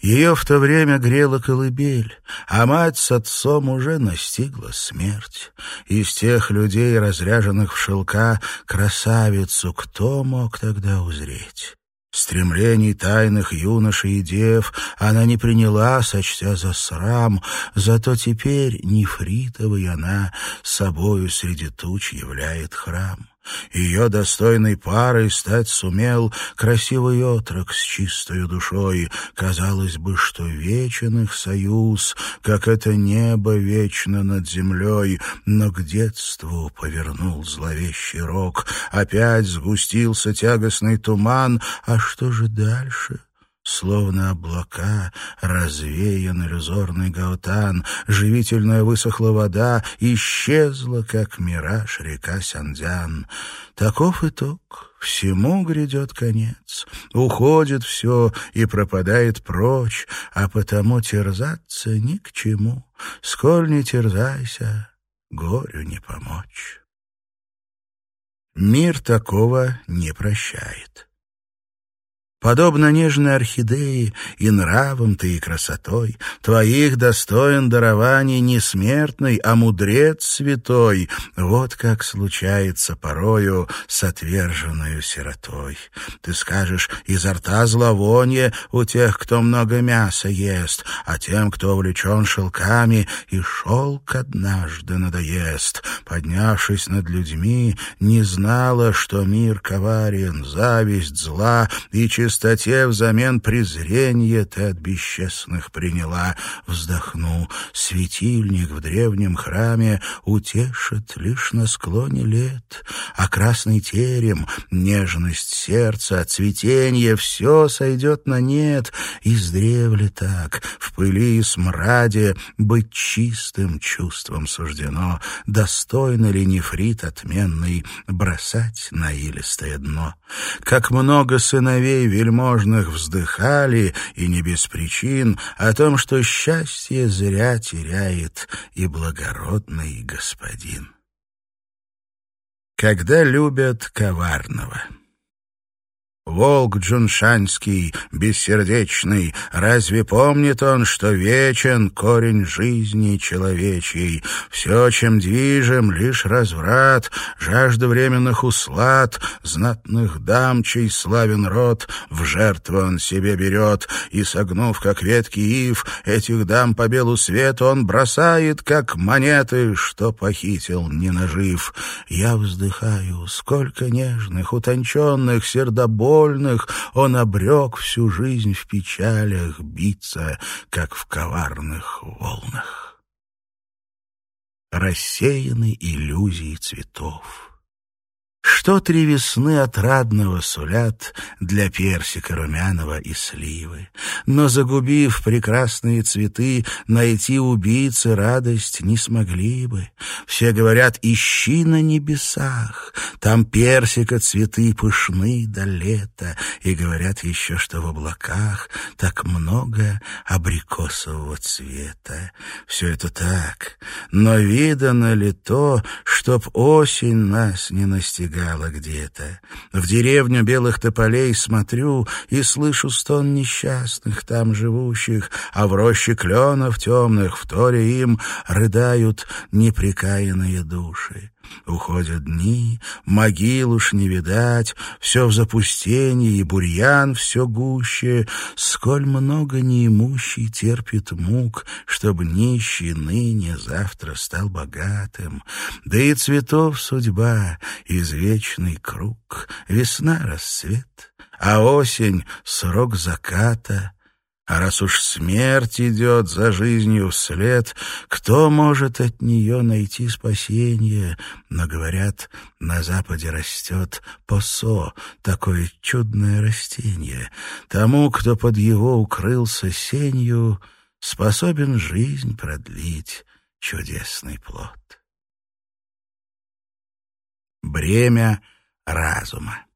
Ее в то время грела колыбель, а мать с отцом уже настигла смерть. Из тех людей, разряженных в шелка, красавицу кто мог тогда узреть? Стремлений тайных юношей и дев она не приняла, сочтя за срам, зато теперь нефритовой она собою среди туч являет храм. Ее достойной парой стать сумел красивый отрок с чистою душой. Казалось бы, что вечен их союз, как это небо вечно над землей, но к детству повернул зловещий рок. Опять сгустился тягостный туман, а что же дальше? Словно облака развеян иллюзорный гаутан, живительная высохла вода, исчезла, как мираж, река Сяндзян. Таков итог. Всему грядет конец. Уходит все и пропадает прочь, а потому терзаться ни к чему. Сколь не терзайся, горю не помочь. Мир такого не прощает. Подобно нежной орхидее и нравом ты, и красотой, Твоих достоин дарований не смертный, а мудрец святой. Вот как случается порою с отверженную сиротой. Ты скажешь, изо рта зловонье у тех, кто много мяса ест, А тем, кто увлечен шелками, и шелк однажды надоест. Поднявшись над людьми, не знала, что мир коварен, зависть зла и чистота чистоте взамен презрения ты от бесчестных приняла. Вздохну, светильник в древнем храме утешит лишь на склоне лет, а красный терем, нежность сердца, цветенье — все сойдет на нет. Издревле так, в пыли и смраде, быть чистым чувством суждено, достойно ли нефрит отменный бросать на илистое дно. Как много сыновей вельможных вздыхали, и не без причин, о том, что счастье зря теряет и благородный господин. Когда любят коварного — Волк джуншанский, бессердечный, разве помнит он, что вечен корень жизни человечьей? Все, чем движем, лишь разврат, жажда временных услад, знатных дам, чей славен род, в жертву он себе берет, и, согнув, как ветки ив, этих дам по белу свету он бросает, как монеты, что похитил, не нажив. Я вздыхаю, сколько нежных, утонченных, сердобольных, вольных, он обрек всю жизнь в печалях биться, как в коварных волнах. Рассеяны иллюзии цветов. Что три весны отрадного сулят для персика румяного и сливы? но, загубив прекрасные цветы, найти убийцы радость не смогли бы. Все говорят, ищи на небесах, там персика цветы пышны до лета, и говорят еще, что в облаках так много абрикосового цвета. Все это так, но видано ли то, чтоб осень нас не настигала где-то? В деревню белых тополей смотрю и слышу стон несчастных там живущих, а в роще кленов темных, в торе им, рыдают неприкаянные души. Уходят дни, могил уж не видать, все в запустении, и бурьян все гуще. Сколь много неимущий терпит мук, чтобы нищий ныне завтра стал богатым. Да и цветов судьба, извечный круг, весна — рассвет, а осень — срок заката — а раз уж смерть идет за жизнью вслед, кто может от нее найти спасение? Но, говорят, на западе растет посо, такое чудное растение. Тому, кто под его укрылся сенью, способен жизнь продлить чудесный плод. Бремя разума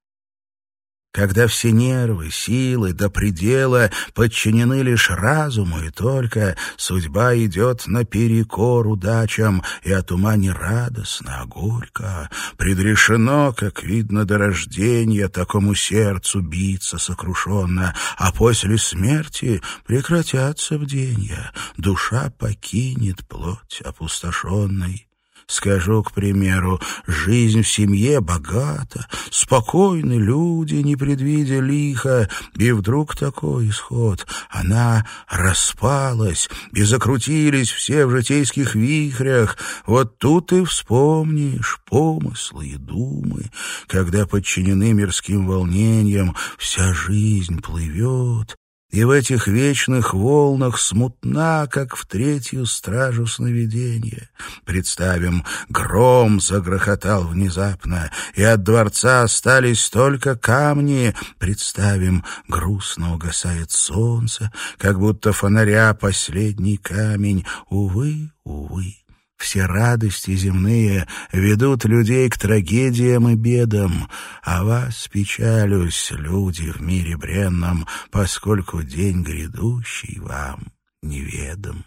когда все нервы, силы до предела подчинены лишь разуму, и только судьба идет наперекор удачам, и от ума не радостно, а горько. Предрешено, как видно, до рождения такому сердцу биться сокрушенно, а после смерти прекратятся бденья, душа покинет плоть опустошенной. Скажу, к примеру, жизнь в семье богата, спокойны люди, не предвидя лиха, и вдруг такой исход. Она распалась, и закрутились все в житейских вихрях. Вот тут и вспомнишь помыслы и думы, когда подчинены мирским волнениям, вся жизнь плывет, и в этих вечных волнах смутна, как в третью стражу сновидения. Представим, гром загрохотал внезапно, и от дворца остались только камни. Представим, грустно угасает солнце, как будто фонаря последний камень. Увы, увы. Все радости земные ведут людей к трагедиям и бедам, а вас печалюсь, люди в мире бренном, поскольку день грядущий вам неведом.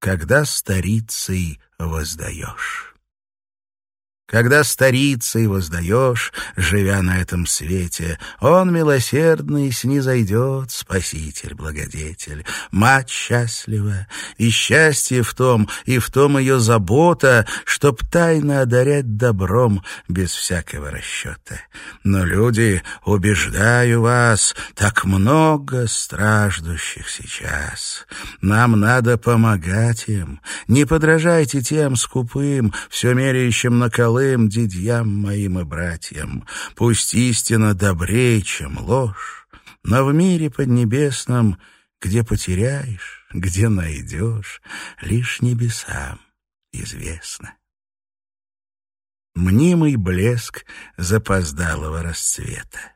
Когда старицей воздаешь когда старицей воздаешь, живя на этом свете, Он милосердный снизойдет, Спаситель-благодетель. Мать счастлива, и счастье в том, и в том ее забота, Чтоб тайно одарять добром без всякого расчета. Но люди, убеждаю вас, так много страждущих сейчас. Нам надо помогать им. Не подражайте тем скупым, все меряющим на колу, малым дядьям моим и братьям. Пусть истина добрее, чем ложь, но в мире поднебесном, где потеряешь, где найдешь, лишь небесам известно. Мнимый блеск запоздалого расцвета.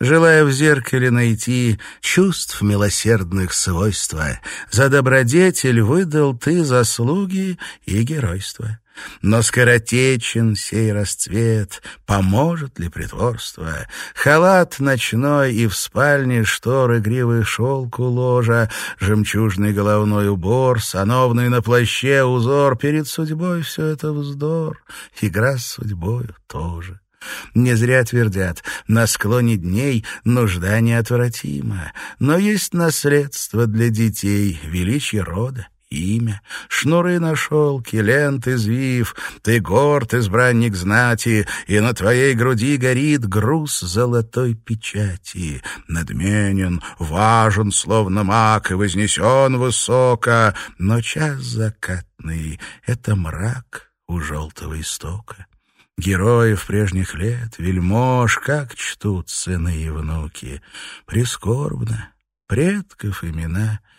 Желая в зеркале найти чувств милосердных свойства, за добродетель выдал ты заслуги и геройство. Но скоротечен сей расцвет, поможет ли притворство? Халат ночной и в спальне шторы игривый шелк у ложа, жемчужный головной убор, сановный на плаще узор. Перед судьбой все это вздор, игра с судьбою тоже. Не зря твердят, на склоне дней нужда неотвратима, но есть наследство для детей, величие рода имя. Шнуры на шелке, ленты звив, ты горд, избранник знати, и на твоей груди горит груз золотой печати. Надменен, важен, словно мак, и вознесен высоко, но час закатный — это мрак у желтого истока. Героев прежних лет, вельмож, как чтут сыны и внуки. Прискорбно, предков имена —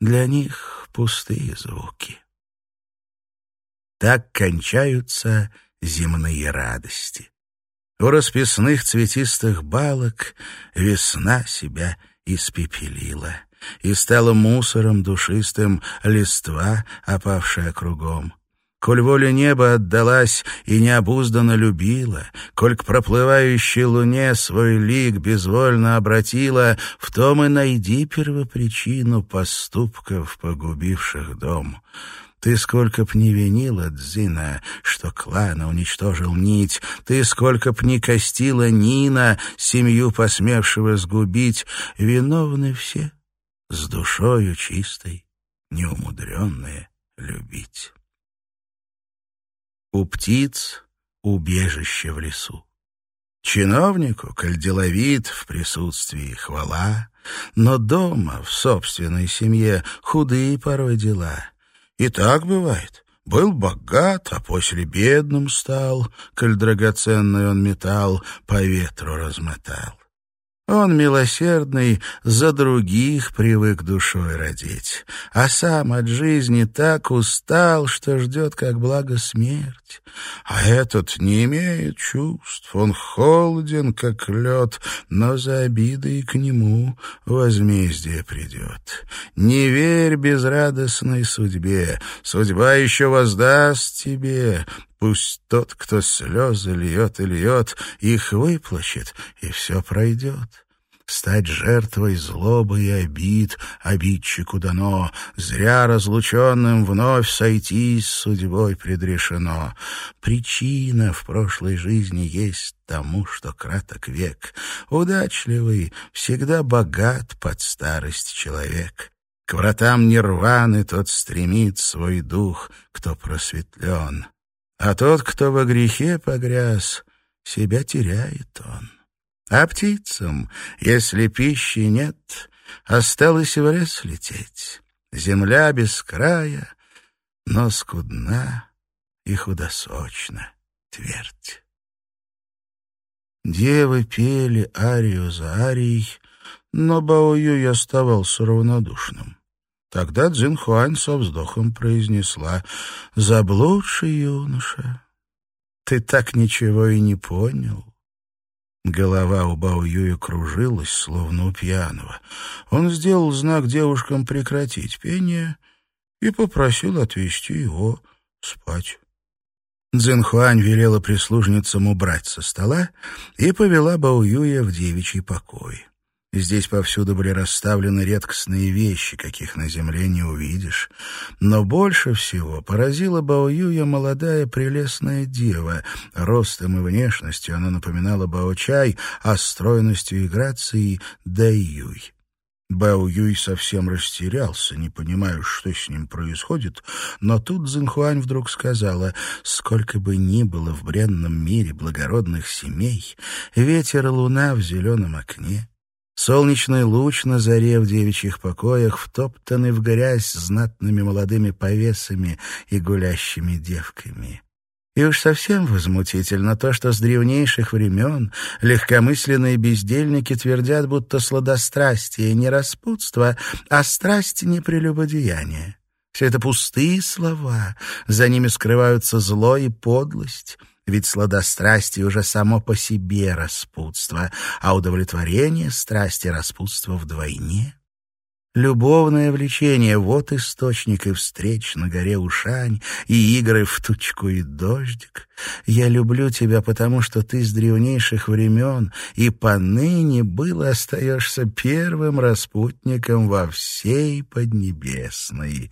для них пустые звуки. Так кончаются земные радости. У расписных цветистых балок весна себя испепелила, и стала мусором душистым листва, опавшая кругом. Коль воля неба отдалась и необузданно любила, Коль к проплывающей луне свой лик безвольно обратила, В том и найди первопричину поступков, погубивших дом. Ты сколько б не винила Дзина, что клана уничтожил нить, Ты сколько б не костила Нина, семью посмевшего сгубить, Виновны все, с душою чистой, неумудренные любить. У птиц убежище в лесу. Чиновнику, коль деловит, в присутствии хвала, Но дома, в собственной семье, худые порой дела — и так бывает. Был богат, а после бедным стал, коль драгоценный он металл по ветру размотал. Он, милосердный, за других привык душой родить, а сам от жизни так устал, что ждет, как благо, смерть. А этот не имеет чувств, он холоден, как лед, но за обидой к нему возмездие придет. Не верь безрадостной судьбе, судьба еще воздаст тебе, Пусть тот, кто слезы льет и льет, их выплачет, и все пройдет. Стать жертвой злобы и обид обидчику дано, Зря разлученным вновь сойтись с судьбой предрешено. Причина в прошлой жизни есть тому, что краток век. Удачливый, всегда богат под старость человек. К вратам нирваны тот стремит свой дух, кто просветлен. А тот, кто во грехе погряз, себя теряет он. А птицам, если пищи нет, осталось в лес лететь. Земля без края, но скудна и худосочна твердь. Девы пели арию за арией, но Баоюй оставался равнодушным. Тогда Цзинхуань со вздохом произнесла «Заблудший юноша, ты так ничего и не понял». Голова у Бао Юя кружилась, словно у пьяного. Он сделал знак девушкам прекратить пение и попросил отвезти его спать. Цзинхуань велела прислужницам убрать со стола и повела Бао Юя в девичий покой. Здесь повсюду были расставлены редкостные вещи, каких на земле не увидишь. Но больше всего поразила Баоюя молодая прелестная дева. Ростом и внешностью она напоминала Баочай, а стройностью и грацией — Даюй. Бао Юй совсем растерялся, не понимая, что с ним происходит, но тут Цзинхуань вдруг сказала, «Сколько бы ни было в бренном мире благородных семей, ветер и луна в зеленом окне, Солнечный луч на заре в девичьих покоях втоптаны в грязь знатными молодыми повесами и гулящими девками. И уж совсем возмутительно то, что с древнейших времен легкомысленные бездельники твердят, будто сладострастие не распутство, а страсть не прелюбодеяние. Все это пустые слова, за ними скрываются зло и подлость — ведь сладострастие уже само по себе распутство, а удовлетворение страсти распутство вдвойне. Любовное влечение — вот источник и встреч на горе Ушань, и игры в тучку и дождик. Я люблю тебя, потому что ты с древнейших времен и поныне был и остаешься первым распутником во всей Поднебесной.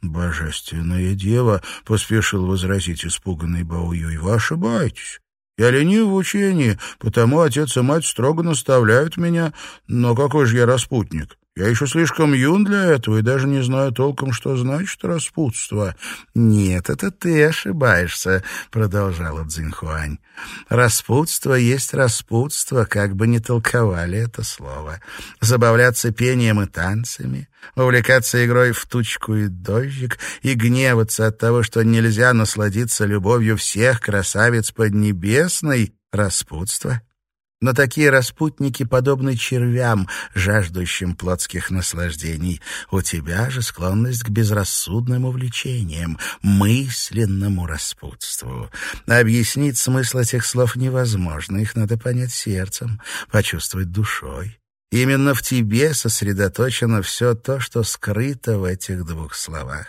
Божественная дева, — поспешил возразить испуганный Баую, — вы ошибаетесь. Я ленив в учении, потому отец и мать строго наставляют меня. Но какой же я распутник? Я еще слишком юн для этого и даже не знаю толком, что значит распутство. — Нет, это ты ошибаешься, — продолжала Цзиньхуань. — Распутство есть распутство, как бы ни толковали это слово. Забавляться пением и танцами, увлекаться игрой в тучку и дождик и гневаться от того, что нельзя насладиться любовью всех красавиц Поднебесной — распутство. Но такие распутники подобны червям, жаждущим плотских наслаждений. У тебя же склонность к безрассудным увлечениям, мысленному распутству. Объяснить смысл этих слов невозможно, их надо понять сердцем, почувствовать душой. Именно в тебе сосредоточено все то, что скрыто в этих двух словах.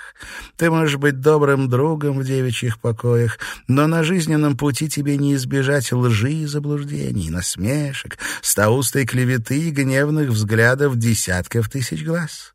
Ты можешь быть добрым другом в девичьих покоях, но на жизненном пути тебе не избежать лжи и заблуждений, насмешек, стаустой клеветы и гневных взглядов десятков тысяч глаз.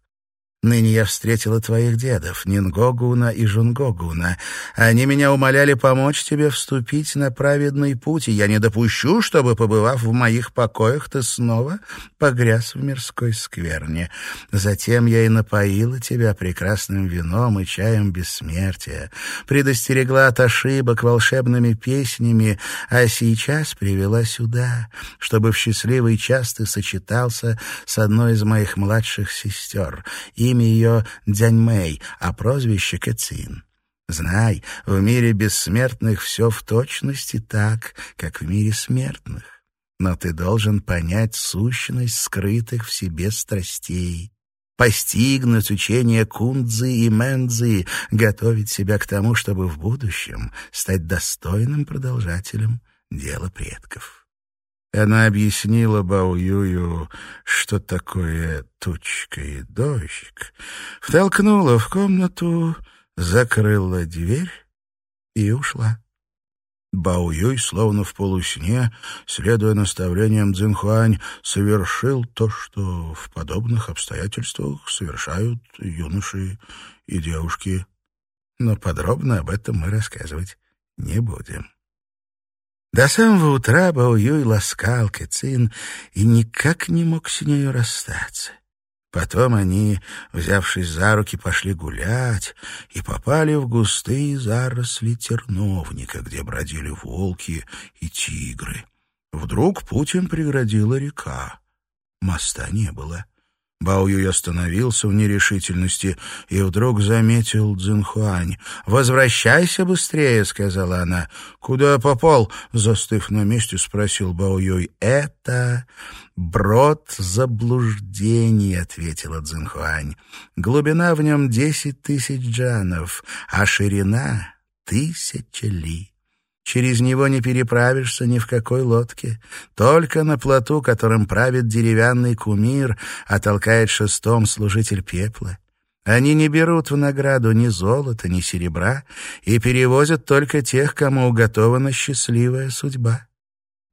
Ныне я встретила твоих дедов, Нингогуна и Жунгогуна. Они меня умоляли помочь тебе вступить на праведный путь, и я не допущу, чтобы, побывав в моих покоях, ты снова погряз в мирской скверне. Затем я и напоила тебя прекрасным вином и чаем бессмертия, предостерегла от ошибок волшебными песнями, а сейчас привела сюда, чтобы в счастливый час ты сочетался с одной из моих младших сестер — Имя ее Дзяньмэй, а прозвище Кэцин. Знай, в мире бессмертных все в точности так, как в мире смертных. Но ты должен понять сущность скрытых в себе страстей, постигнуть учение кундзы и мэнзы, готовить себя к тому, чтобы в будущем стать достойным продолжателем дела предков. Она объяснила Баоюю, что такое тучка и дождик, втолкнула в комнату, закрыла дверь и ушла. Баоюй, словно в полусне, следуя наставлениям Цзинхуань, совершил то, что в подобных обстоятельствах совершают юноши и девушки. Но подробно об этом мы рассказывать не будем. До самого утра Бао Юй ласкал Кэцин и никак не мог с нею расстаться. Потом они, взявшись за руки, пошли гулять и попали в густые заросли терновника, где бродили волки и тигры. Вдруг путь им преградила река. Моста не было. Бао Юй остановился в нерешительности и вдруг заметил Цзинхуань. «Возвращайся быстрее», — сказала она. «Куда попал?» — застыв на месте, спросил Бао Юй. «Это брод заблуждений», — ответила Цзинхуань. «Глубина в нем десять тысяч джанов, а ширина — тысяча ли». Через него не переправишься ни в какой лодке. Только на плоту, которым правит деревянный кумир, а толкает шестом служитель пепла. Они не берут в награду ни золота, ни серебра и перевозят только тех, кому уготована счастливая судьба.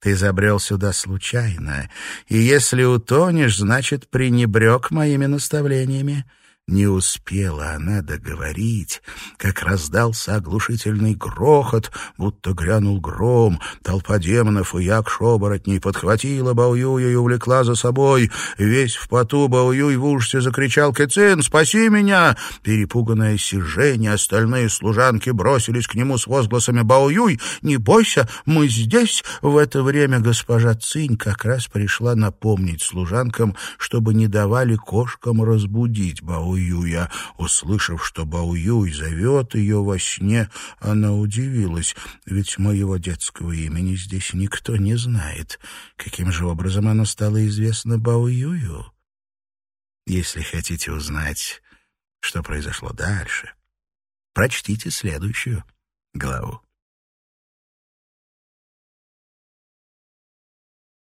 Ты забрел сюда случайно, и если утонешь, значит, пренебрег моими наставлениями. Не успела она договорить, как раздался оглушительный грохот, будто грянул гром. Толпа демонов и як-шоборотней подхватила Баоюя и увлекла за собой. Весь в поту Баоюй в ужасе закричал «Кэцин, спаси меня!» Перепуганная Сижень остальные служанки бросились к нему с возгласами «Баоюй, не бойся, мы здесь!» В это время госпожа Цинь как раз пришла напомнить служанкам, чтобы не давали кошкам разбудить Баоюя. Баоюя. Услышав, что Баоюй зовет ее во сне, она удивилась, ведь моего детского имени здесь никто не знает. Каким же образом оно стало известно Баоюю? Если хотите узнать, что произошло дальше, прочтите следующую главу.